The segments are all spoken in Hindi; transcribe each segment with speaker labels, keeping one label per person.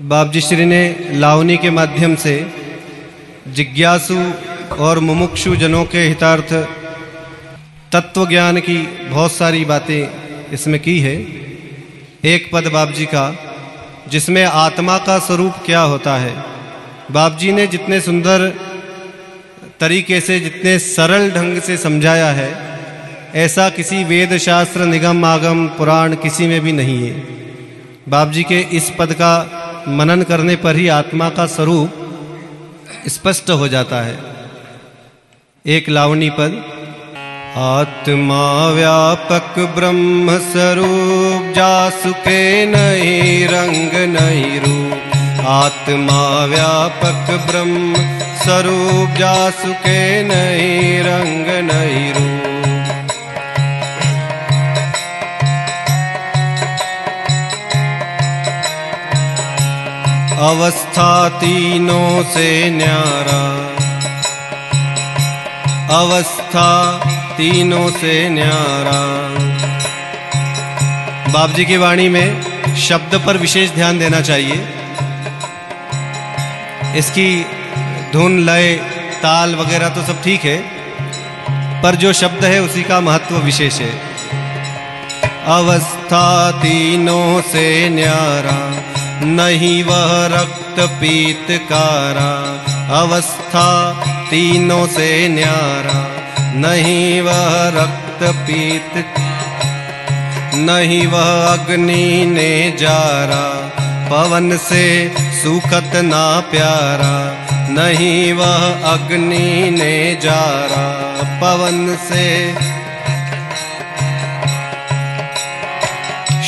Speaker 1: बाबजी श्री ने लावनी के माध्यम से जिज्ञासु और मुमुक्षु जनों के हितार्थ तत्व ज्ञान की बहुत सारी बातें इसमें की है। एक पद बाबजी का, जिसमें आत्मा का स्वरूप क्या होता है? बाबजी ने जितने सुंदर तरीके से, जितने सरल ढंग से समझाया है, ऐसा किसी वेद शास्त्र निगम आगम पुराण किसी में भी नहीं है। बाबजी के इस पद का मनन करने पर ही आत्मा का स्वरूप स्पष्ट हो जाता है। एक लावणी पद, आत्मा व्यापक ब्रह्म स्वरूप जा सुखे नहीं, रंग नहीं रूप। आत्मा व्यापक ब्रह्म स्वरूप जा सुखे नहीं, रंग नहीं रूप। अवस्था तीनों से न्यारा। अवस्था तीनों से न्यारा। बाप जी की वाणी में शब्द पर विशेष ध्यान देना चाहिए। इसकी धुन, लय, ताल वगैरह तो सब ठीक है, पर जो शब्द है उसी का महत्व विशेष है। अवस्था तीनों से न्यारा। नहीं वह रक्त पीत कारा। अवस्था तीनों से न्यारा। नहीं वह रक्त पीत, नहीं वह अग्नि ने जारा। पवन से सुखत ना प्यारा। नहीं वह अग्नि ने जारा। पवन से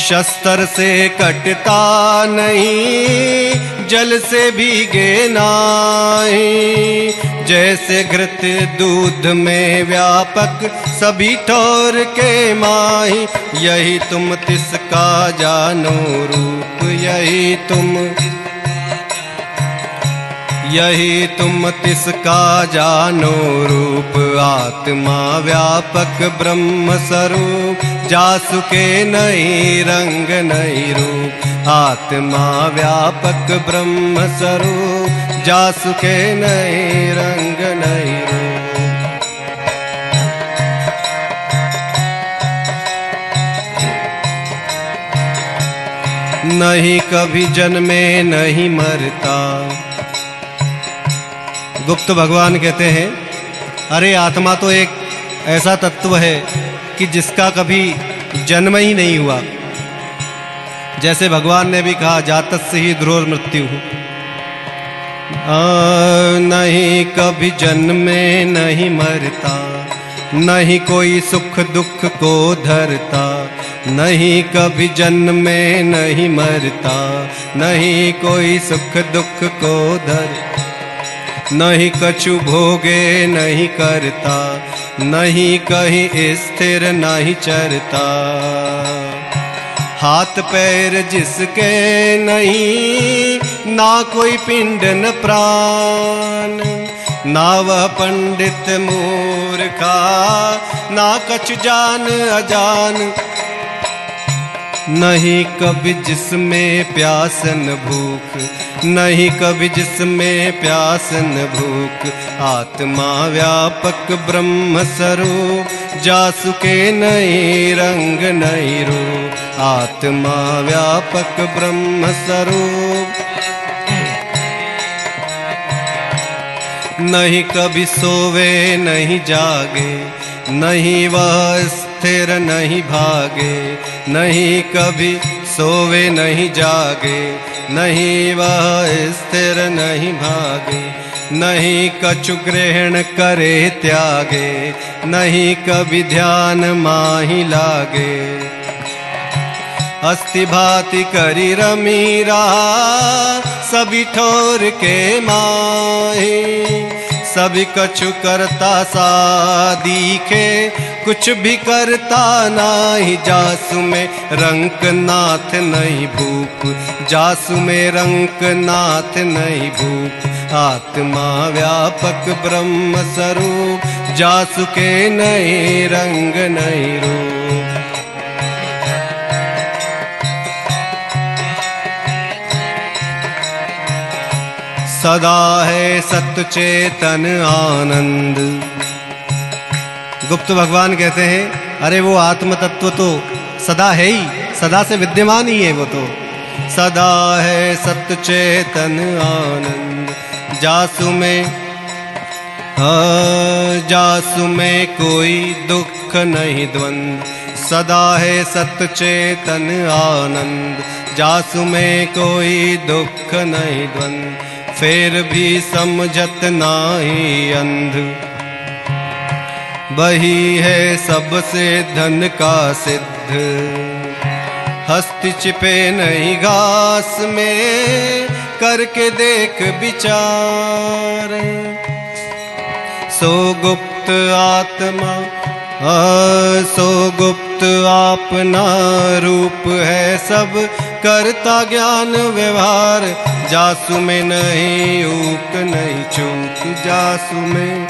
Speaker 1: शस्त्र से कटता नहीं, जल से भीगे नहीं जैसे घृत दूध में व्यापक सभी ठोर के माही, यही तुम तिसका जानो रूप, यही तुम यही तुम तिसका जानो रूप, आत्मा व्यापक ब्रह्म स्वरूप जासुके नहीं रंग नहीं रूप, आत्मा व्यापक ब्रह्म स्वरूप, जासुके नहीं रंग नहीं रूप। नहीं कभी जन्मे, नहीं मरता। गुप्त भगवान कहते हैं, अरे आत्मा तो एक ऐसा तत्व है कि जिसका कभी जन्म ही नहीं हुआ। जैसे भगवान ने भी कहा जातत से ही ध्रुव मृत्यु नहीं कभी जन्मे नहीं मरता, नहीं कोई सुख दुख को धरता, नहीं कभी जन्मे नहीं मरता, नहीं कोई सुख दुख को धरता नहीं कछु भोगे नहीं करता नहीं कहीं स्थिर, नहीं चरता। हाथ पैर जिसके नहीं, ना कोई पिंड, न प्राण। ना वह पंडित मूर्खा, ना कछ जान अजान। नहीं कभी जिसमें प्यासन भूख, नहीं कभी जिसमें प्यासन भूख। आत्मा व्यापक ब्रह्म स्वरूप जासुके नहीं रंग नहीं रूप। आत्मा व्यापक ब्रह्म स्वरूप। नहीं कभी सोवे, नहीं जागे नहीं वह स्थिर नहीं भागे, नहीं कभी सोवे नहीं जागे, नहीं वह स्थिर नहीं भागे, नहीं कछु ग्रहण करे त्यागे, नहीं कभी ध्यान माही लागे। अस्थि भाति करी रमीरा सभी ठोर के माही। सभी कछु करता सा, दिखे। कुछ भी करता नाही, जासु में रंक नाथ नहीं भूप जासु में रंक नाथ नहीं भूप आत्मा व्यापक ब्रह्म स्वरूप जासु के नहीं, रंग नहीं रूप। सदा है सत्य चेतन आनंद। गुप्त भगवान कहते हैं, अरे वो आत्म तत्व तो सदा है ही, सदा से विद्यमान ही है वो तो। सदा है सत्य चेतन आनंद। जासु में जासु में कोई दुख नहीं द्वंद। सदा है सत्य चेतन आनंद। जासु में कोई दुख नहीं द्वंद। फिर भी समझत नाही अंध। वही है सबसे धन का सिद्ध। हस्ती चिपे नहीं घास में, करके देख विचार। सो गुप्त आत्मा सो गुप्त आपना रूप है सब। करता ज्ञान व्यवहार, जासु में नहीं, ऊक नहीं, चूक जासु में।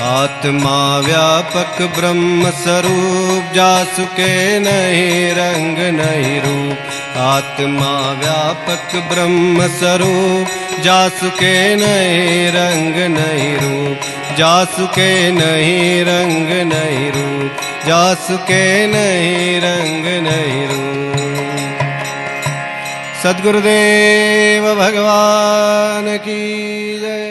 Speaker 1: आत्मा व्यापक ब्रह्म स्वरूप, जासु के नहीं, रंग नहीं, रूप। आत्मा व्यापक ब्रह्म स्वरूप, जासु के नहीं, रंग नहीं, रूप। जासु के नहीं रंग नहीं रूप जासु के नहीं रंग नहीं रूप। सदगुरुदेव भगवान की जय।